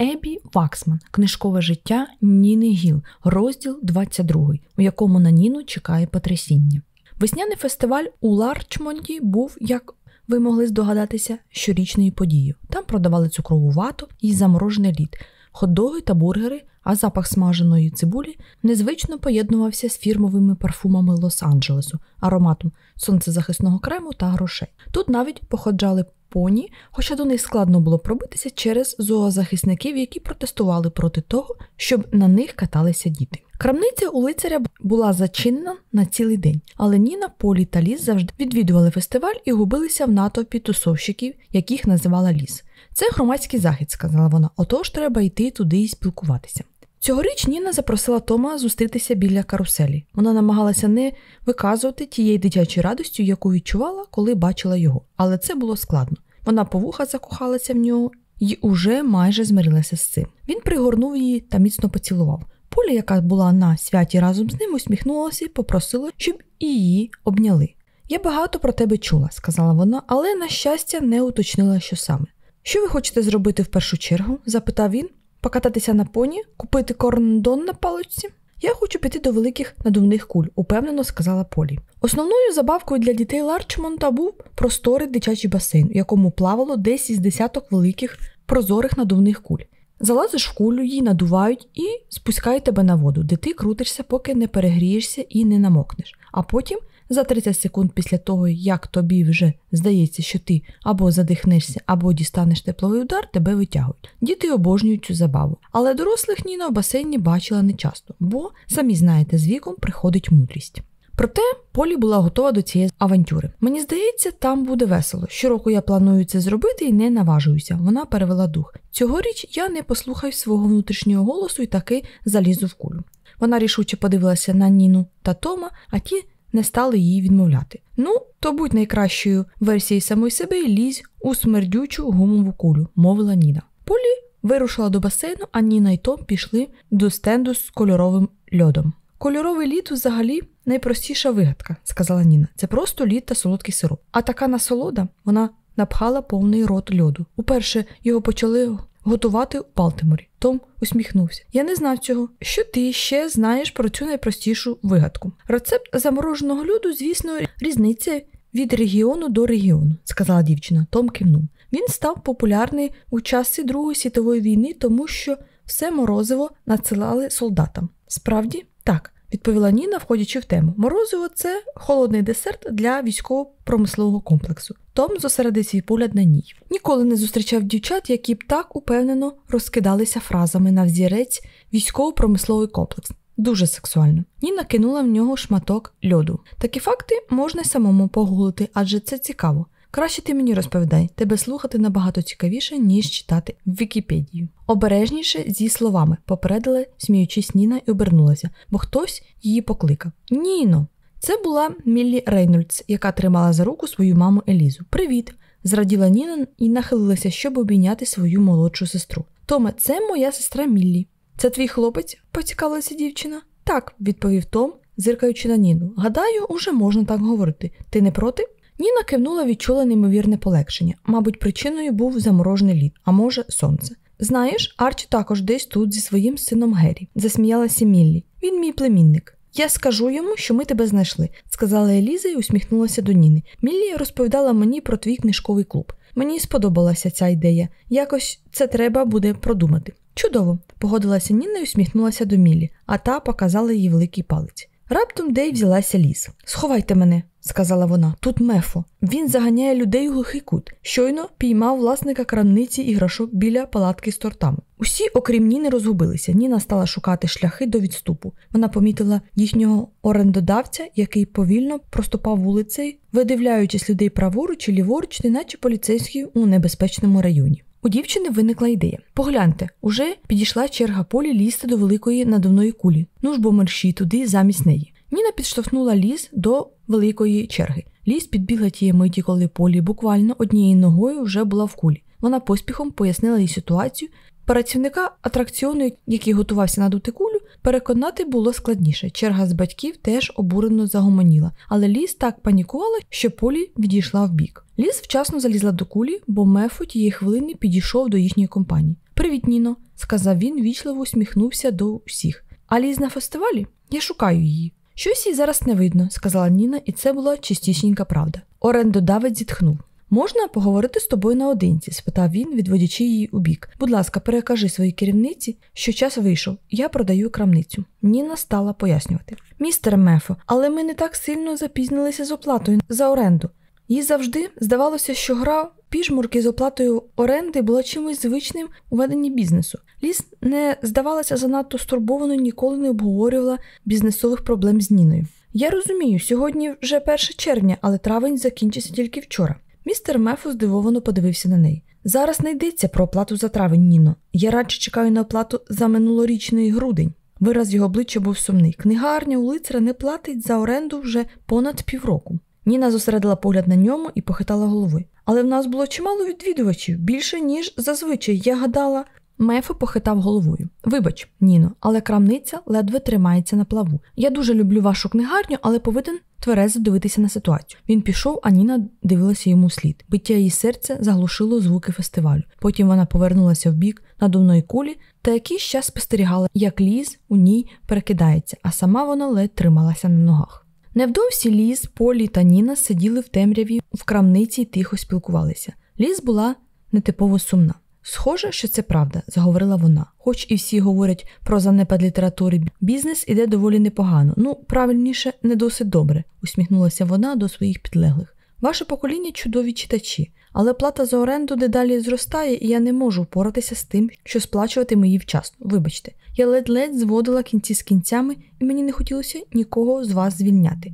Ебі Ваксман, книжкове життя Ніни Гіл, розділ 22, у якому на Ніну чекає потрясіння. Весняний фестиваль у Ларчмонті був, як ви могли здогадатися, щорічною подією. Там продавали цукрову вату і заморожений лід, хот-доги та бургери, а запах смаженої цибулі незвично поєднувався з фірмовими парфумами Лос-Анджелесу, ароматом сонцезахисного крему та грошей. Тут навіть походжали поні, хоча до них складно було пробитися через зоозахисників, які протестували проти того, щоб на них каталися діти. Крамниця у лицаря була зачинена на цілий день, але Ніна, Полі та Ліс завжди відвідували фестиваль і губилися в натовпі тусовщиків, яких називала ліс. Це громадський захід, сказала вона, отож треба йти туди і спілкуватися. Цьогоріч Ніна запросила Тома зустрітися біля каруселі. Вона намагалася не виказувати тієї дитячої радості, яку відчувала, коли бачила його, але це було складно. Вона по вуха закохалася в нього і уже майже змирилася з цим. Він пригорнув її та міцно поцілував. Поля, яка була на святі разом з ним, усміхнулася і попросила, щоб її обняли. Я багато про тебе чула, сказала вона, але, на щастя, не уточнила, що саме. Що ви хочете зробити в першу чергу? запитав він. Покататися на поні, купити корндон на паличці? Я хочу піти до великих надувних куль, упевнено сказала Полі. Основною забавкою для дітей Ларчмонта був просторий дитячий басейн, у якому плавало десь із десяток великих прозорих надувних куль. Залазиш в кулю, її надувають і спускають тебе на воду, де ти крутишся, поки не перегрієшся і не намокнеш. А потім, за 30 секунд після того, як тобі вже здається, що ти або задихнешся, або дістанеш тепловий удар, тебе витягують. Діти обожнюють цю забаву. Але дорослих Ніна в басейні бачила нечасто, бо, самі знаєте, з віком приходить мудрість. Проте Полі була готова до цієї авантюри. Мені здається, там буде весело. Щороку я планую це зробити і не наважуюся. Вона перевела дух. Цьогоріч я не послухаю свого внутрішнього голосу і таки залізу в кулю. Вона рішуче подивилася на Ніну та Тома, а ті не стали її відмовляти. Ну, то будь найкращою версією самої себе і лізь у смердючу гумову кулю, мовила Ніна. Полі вирушила до басейну, а Ніна і Том пішли до стенду з кольоровим льодом. Кольоровий лід взагалі найпростіша вигадка, сказала Ніна. Це просто лід та солодкий сироп. А така насолода вона напхала повний рот льоду. Уперше його почали готувати у Балтиморі. Том усміхнувся. Я не знав цього. Що ти ще знаєш про цю найпростішу вигадку? Рецепт замороженого льоду, звісно, різниця від регіону до регіону, сказала дівчина. Том кивнув. Він став популярний у часи Другої світової війни, тому що все морозиво надсилали солдатам. Справді, так відповіла Ніна, входячи в тему. Морозиво це холодний десерт для військово-промислового комплексу. Том зосередив свій погляд на ній. Ніколи не зустрічав дівчат, які б так упевнено розкидалися фразами на взірець військово-промисловий комплекс. Дуже сексуально. Ніна кинула в нього шматок льоду. Такі факти можна самому погуглити, адже це цікаво. Краще ти мені розповідай, тебе слухати набагато цікавіше, ніж читати в Вікіпедію. Обережніше зі словами попередили, сміючись Ніна, і обернулася, бо хтось її покликав. Ніно! Це була Міллі Рейнольдс, яка тримала за руку свою маму Елізу. Привіт! зраділа Ніна і нахилилася, щоб обійняти свою молодшу сестру. Томе, це моя сестра Міллі. Це твій хлопець? поцікавилася дівчина. Так, відповів Том, зиркаючи на Ніну. Гадаю, уже можна так говорити. Ти не проти? Ніна кивнула, відчула неймовірне полегшення. Мабуть, причиною був заморожений лід, а може, сонце. Знаєш, Арчі також десь тут зі своїм сином Геррі, засміялася Міллі. Він мій племінник. Я скажу йому, що ми тебе знайшли, сказала Еліза і усміхнулася до Ніни. Міллі розповідала мені про твій книжковий клуб. Мені сподобалася ця ідея. Якось це треба буде продумати. Чудово, погодилася Ніна і усміхнулася до Міллі, а та показала їй великий палець. Раптом Дей взялася ліс. Сховайте мене, сказала вона. Тут мефо. Він заганяє людей у глухий кут. Щойно піймав власника крамниці іграшок біля палатки з тортами. Усі, окрім Ніни, розгубилися. Ніна стала шукати шляхи до відступу. Вона помітила їхнього орендодавця, який повільно проступав вулицею, видивляючись людей праворуч і ліворуч, неначе поліцейський у небезпечному районі. У дівчини виникла ідея. Погляньте, уже підійшла черга полі лізти до великої надувної кулі. Ну ж бо мерщій туди замість неї. Ніна підштовхнула ліс до великої черги. Ліс підбігла тієї миті, коли полі буквально однією ногою вже була в кулі. Вона поспіхом пояснила їй ситуацію. Працівника атракціону, який готувався надути кулю, переконати було складніше. Черга з батьків теж обурено загомоніла, але ліс так панікувала, що полі відійшла вбік. Ліс вчасно залізла до кулі, бо Мефо тієї хвилини підійшов до їхньої компанії. Привіт, Ніно, сказав він, вічливо усміхнувся до всіх. А ліз на фестивалі? Я шукаю її. Щось їй зараз не видно, сказала Ніна, і це була чистісінька правда. Орендодавець зітхнув. Можна поговорити з тобою наодинці? спитав він, відводячи її у бік. Будь ласка, перекажи своїй керівниці, що час вийшов, я продаю крамницю. Ніна стала пояснювати. Містер Мефо, але ми не так сильно запізнилися з оплатою за оренду. Їй завжди здавалося, що гра піжмурки з оплатою оренди була чимось звичним у веденні бізнесу. Ліс не здавалася занадто стурбованою, ніколи не обговорювала бізнесових проблем з Ніною. Я розумію, сьогодні вже 1 червня, але травень закінчився тільки вчора. Містер Мефу здивовано подивився на неї. Зараз не йдеться про оплату за травень, Ніно. Я радше чекаю на оплату за минулорічний грудень. Вираз його обличчя був сумний. Книгарня у лицаря не платить за оренду вже понад півроку. Ніна зосередила погляд на ньому і похитала голови. Але в нас було чимало відвідувачів, більше, ніж зазвичай. Я гадала. Мефо похитав головою. Вибач, Ніно, але крамниця ледве тримається на плаву. Я дуже люблю вашу книгарню, але повинен тверезо дивитися на ситуацію. Він пішов, а Ніна дивилася йому слід. Биття її серця заглушило звуки фестивалю. Потім вона повернулася в бік надувної кулі та якийсь час спостерігала, як ліз у ній перекидається, а сама вона ледь трималася на ногах. Невдовзі Ліз, Полі та Ніна сиділи в темряві в крамниці і тихо спілкувалися. Ліз була нетипово сумна. Схоже, що це правда, заговорила вона. Хоч і всі говорять про занепад літератури, бізнес іде доволі непогано. Ну, правильніше, не досить добре, усміхнулася вона до своїх підлеглих. Ваше покоління чудові читачі, але плата за оренду дедалі зростає, і я не можу впоратися з тим, що сплачувати мої вчасно. Вибачте, я ледь-ледь зводила кінці з кінцями, і мені не хотілося нікого з вас звільняти.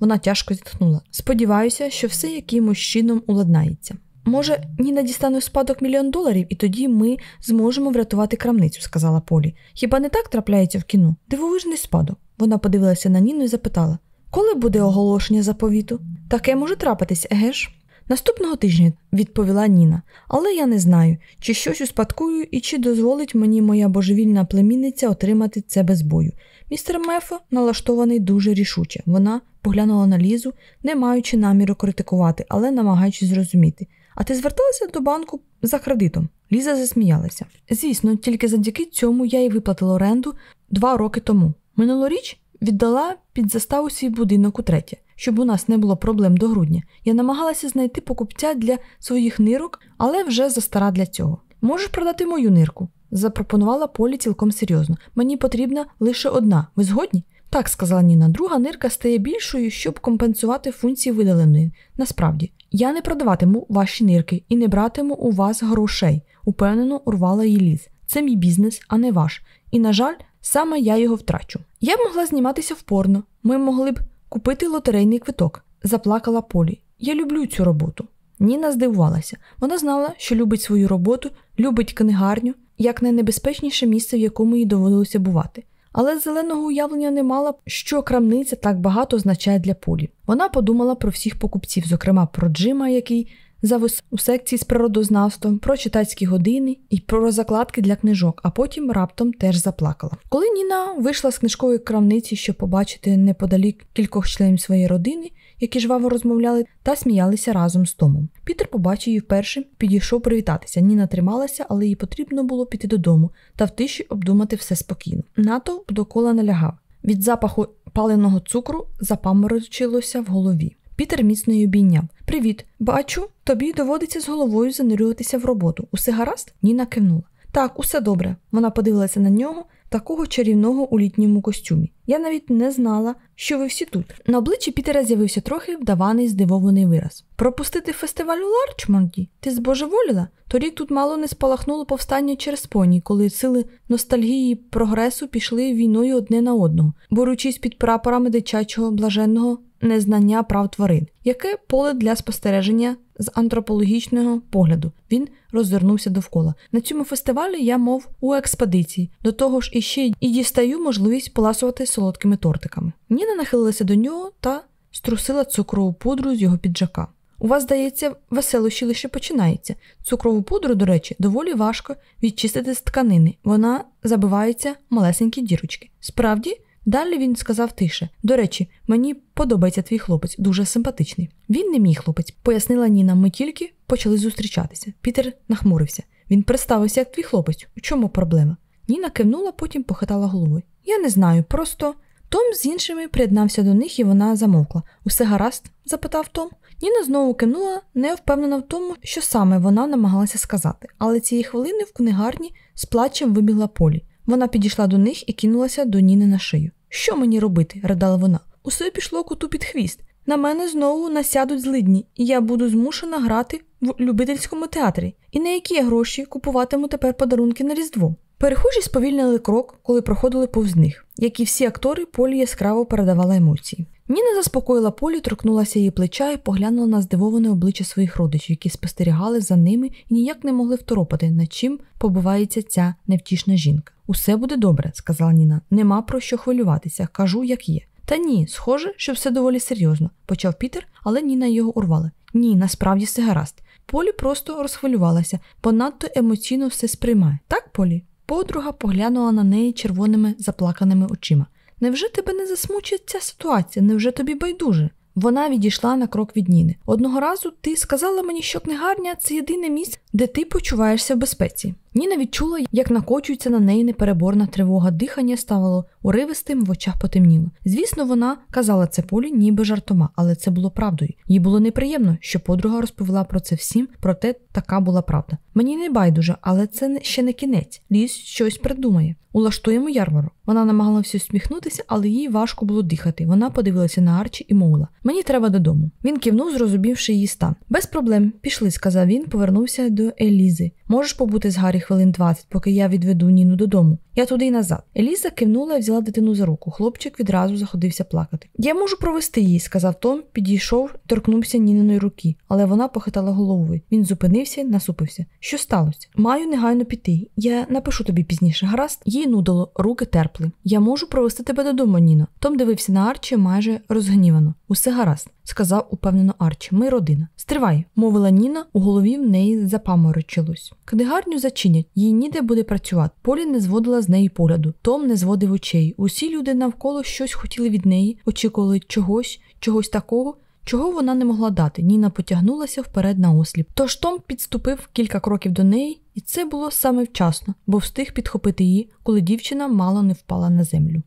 Вона тяжко зітхнула. Сподіваюся, що все якимось чином уладнається. Може, Ніна дістане в спадок мільйон доларів, і тоді ми зможемо врятувати крамницю, сказала Полі. Хіба не так трапляється в кіно? Дивовижний спадок. Вона подивилася на Ніну і запитала: коли буде оголошення заповіту? Таке може трапитись, еге ж? Наступного тижня, відповіла Ніна, але я не знаю, чи щось успадкую і чи дозволить мені моя божевільна племінниця отримати це без бою. Містер Мефо налаштований дуже рішуче. Вона поглянула на Лізу, не маючи наміру критикувати, але намагаючись зрозуміти. А ти зверталася до банку за кредитом? Ліза засміялася. Звісно, тільки завдяки цьому я й виплатила оренду два роки тому. Минулоріч віддала під заставу свій будинок утретє щоб у нас не було проблем до грудня. Я намагалася знайти покупця для своїх нирок, але вже застара для цього. Можеш продати мою нирку? запропонувала Полі цілком серйозно. Мені потрібна лише одна. Ви згодні? Так, сказала Ніна, друга нирка стає більшою, щоб компенсувати функції видаленої. Насправді, я не продаватиму ваші нирки і не братиму у вас грошей, упевнено урвала її ліз. Це мій бізнес, а не ваш. І, на жаль, саме я його втрачу. Я б могла зніматися в порно. Ми могли б купити лотерейний квиток, заплакала Полі. Я люблю цю роботу. Ніна здивувалася. Вона знала, що любить свою роботу, любить книгарню, як найнебезпечніше місце, в якому їй доводилося бувати. Але зеленого уявлення не мала, що крамниця так багато означає для Полі. Вона подумала про всіх покупців, зокрема про Джима, який завис у секції з природознавством, про читацькі години і про закладки для книжок, а потім раптом теж заплакала. Коли Ніна вийшла з книжкової крамниці, щоб побачити неподалік кількох членів своєї родини, які жваво розмовляли та сміялися разом з Томом. Пітер побачив її вперше, підійшов привітатися. Ніна трималася, але їй потрібно було піти додому та в тиші обдумати все спокійно. Натовп докола налягав. Від запаху паленого цукру запаморочилося в голові. Пітер міцно її обійняв. Привіт, бачу, тобі доводиться з головою занурюватися в роботу. Усе гаразд? Ніна кивнула. Так, усе добре. Вона подивилася на нього, такого чарівного у літньому костюмі. Я навіть не знала, що ви всі тут. На обличчі Пітера з'явився трохи вдаваний здивований вираз. Пропустити фестиваль у Ларчмонді? Ти збожеволіла? Торік тут мало не спалахнуло повстання через поні, коли сили ностальгії і прогресу пішли війною одне на одного, борючись під прапорами дитячого блаженного незнання прав тварин, яке поле для спостереження з антропологічного погляду. Він розвернувся довкола. На цьому фестивалі я мов у експедиції, до того ж іще і дістаю можливість поласувати солодкими тортиками. Ніна нахилилася до нього та струсила цукрову пудру з його піджака. У вас, здається, веселощі лише починається. Цукрову пудру, до речі, доволі важко відчистити з тканини. Вона забивається малесенькі дірочки. Справді, Далі він сказав тише: До речі, мені подобається твій хлопець, дуже симпатичний. Він не мій хлопець, пояснила Ніна. Ми тільки почали зустрічатися. Пітер нахмурився. Він представився як твій хлопець. У чому проблема? Ніна кивнула, потім похитала головою. Я не знаю, просто. Том з іншими приєднався до них, і вона замовкла. Усе гаразд? запитав Том. Ніна знову кивнула, не впевнена в тому, що саме вона намагалася сказати, але цієї хвилини в книгарні з плачем вибігла полі. Вона підійшла до них і кинулася до Ніни на шию. Що мені робити? ридала вона. Усе пішло коту під хвіст. На мене знову насядуть злидні, і я буду змушена грати в любительському театрі. І на які гроші купуватиму тепер подарунки на Різдво. Перехожі сповільнили крок, коли проходили повз них, як і всі актори, Полі яскраво передавала емоції. Ніна заспокоїла Полі, торкнулася її плеча і поглянула на здивоване обличчя своїх родичів, які спостерігали за ними і ніяк не могли второпати, над чим побивається ця невтішна жінка. Усе буде добре, сказала Ніна. Нема про що хвилюватися, кажу, як є. Та ні, схоже, що все доволі серйозно, почав Пітер, але Ніна його урвала. Ні, насправді все гаразд. Полі просто розхвилювалася, бо надто емоційно все сприймає. Так, Полі? Подруга поглянула на неї червоними заплаканими очима. Невже тебе не засмучить ця ситуація? Невже тобі байдуже? Вона відійшла на крок від Ніни. Одного разу ти сказала мені, що книгарня це єдине місце, де ти почуваєшся в безпеці. Ніна відчула, як накочується на неї непереборна тривога, дихання ставало уривистим, в очах потемніло. Звісно, вона казала це полі, ніби жартома, але це було правдою. Їй було неприємно, що подруга розповіла про це всім, проте така була правда. Мені не байдуже, але це ще не кінець. Ліс щось придумає. Улаштуємо ярмарок. Вона намагалася усміхнутися, але їй важко було дихати. Вона подивилася на Арчі і мовила: Мені треба додому. Він кивнув, зрозумівши її стан. Без проблем, пішли, сказав він, повернувся до Елізи. Можеш побути з Гаррі хвилин 20, поки я відведу Ніну додому. Я туди й назад. Еліза кивнула і взяла дитину за руку. Хлопчик відразу заходився плакати. Я можу провести її, сказав Том, підійшов торкнувся Ніниної руки, але вона похитала головою. Він зупинився, насупився. Що сталося? Маю негайно піти. Я напишу тобі пізніше. Гаразд, їй нудило, руки терпли. Я можу провести тебе додому, Ніно. Том дивився на Арчі майже розгнівано. Усе гаразд, сказав упевнено Арчі. Ми родина. Стривай, мовила Ніна, у голові в неї запаморочилось. Книгарню зачинять, їй ніде буде працювати. Полі не зводила з неї погляду. Том не зводив очей. Усі люди навколо щось хотіли від неї, очікували чогось, чогось такого. Чого вона не могла дати, Ніна потягнулася вперед на осліп. Тож Том підступив кілька кроків до неї, і це було саме вчасно, бо встиг підхопити її, коли дівчина мало не впала на землю.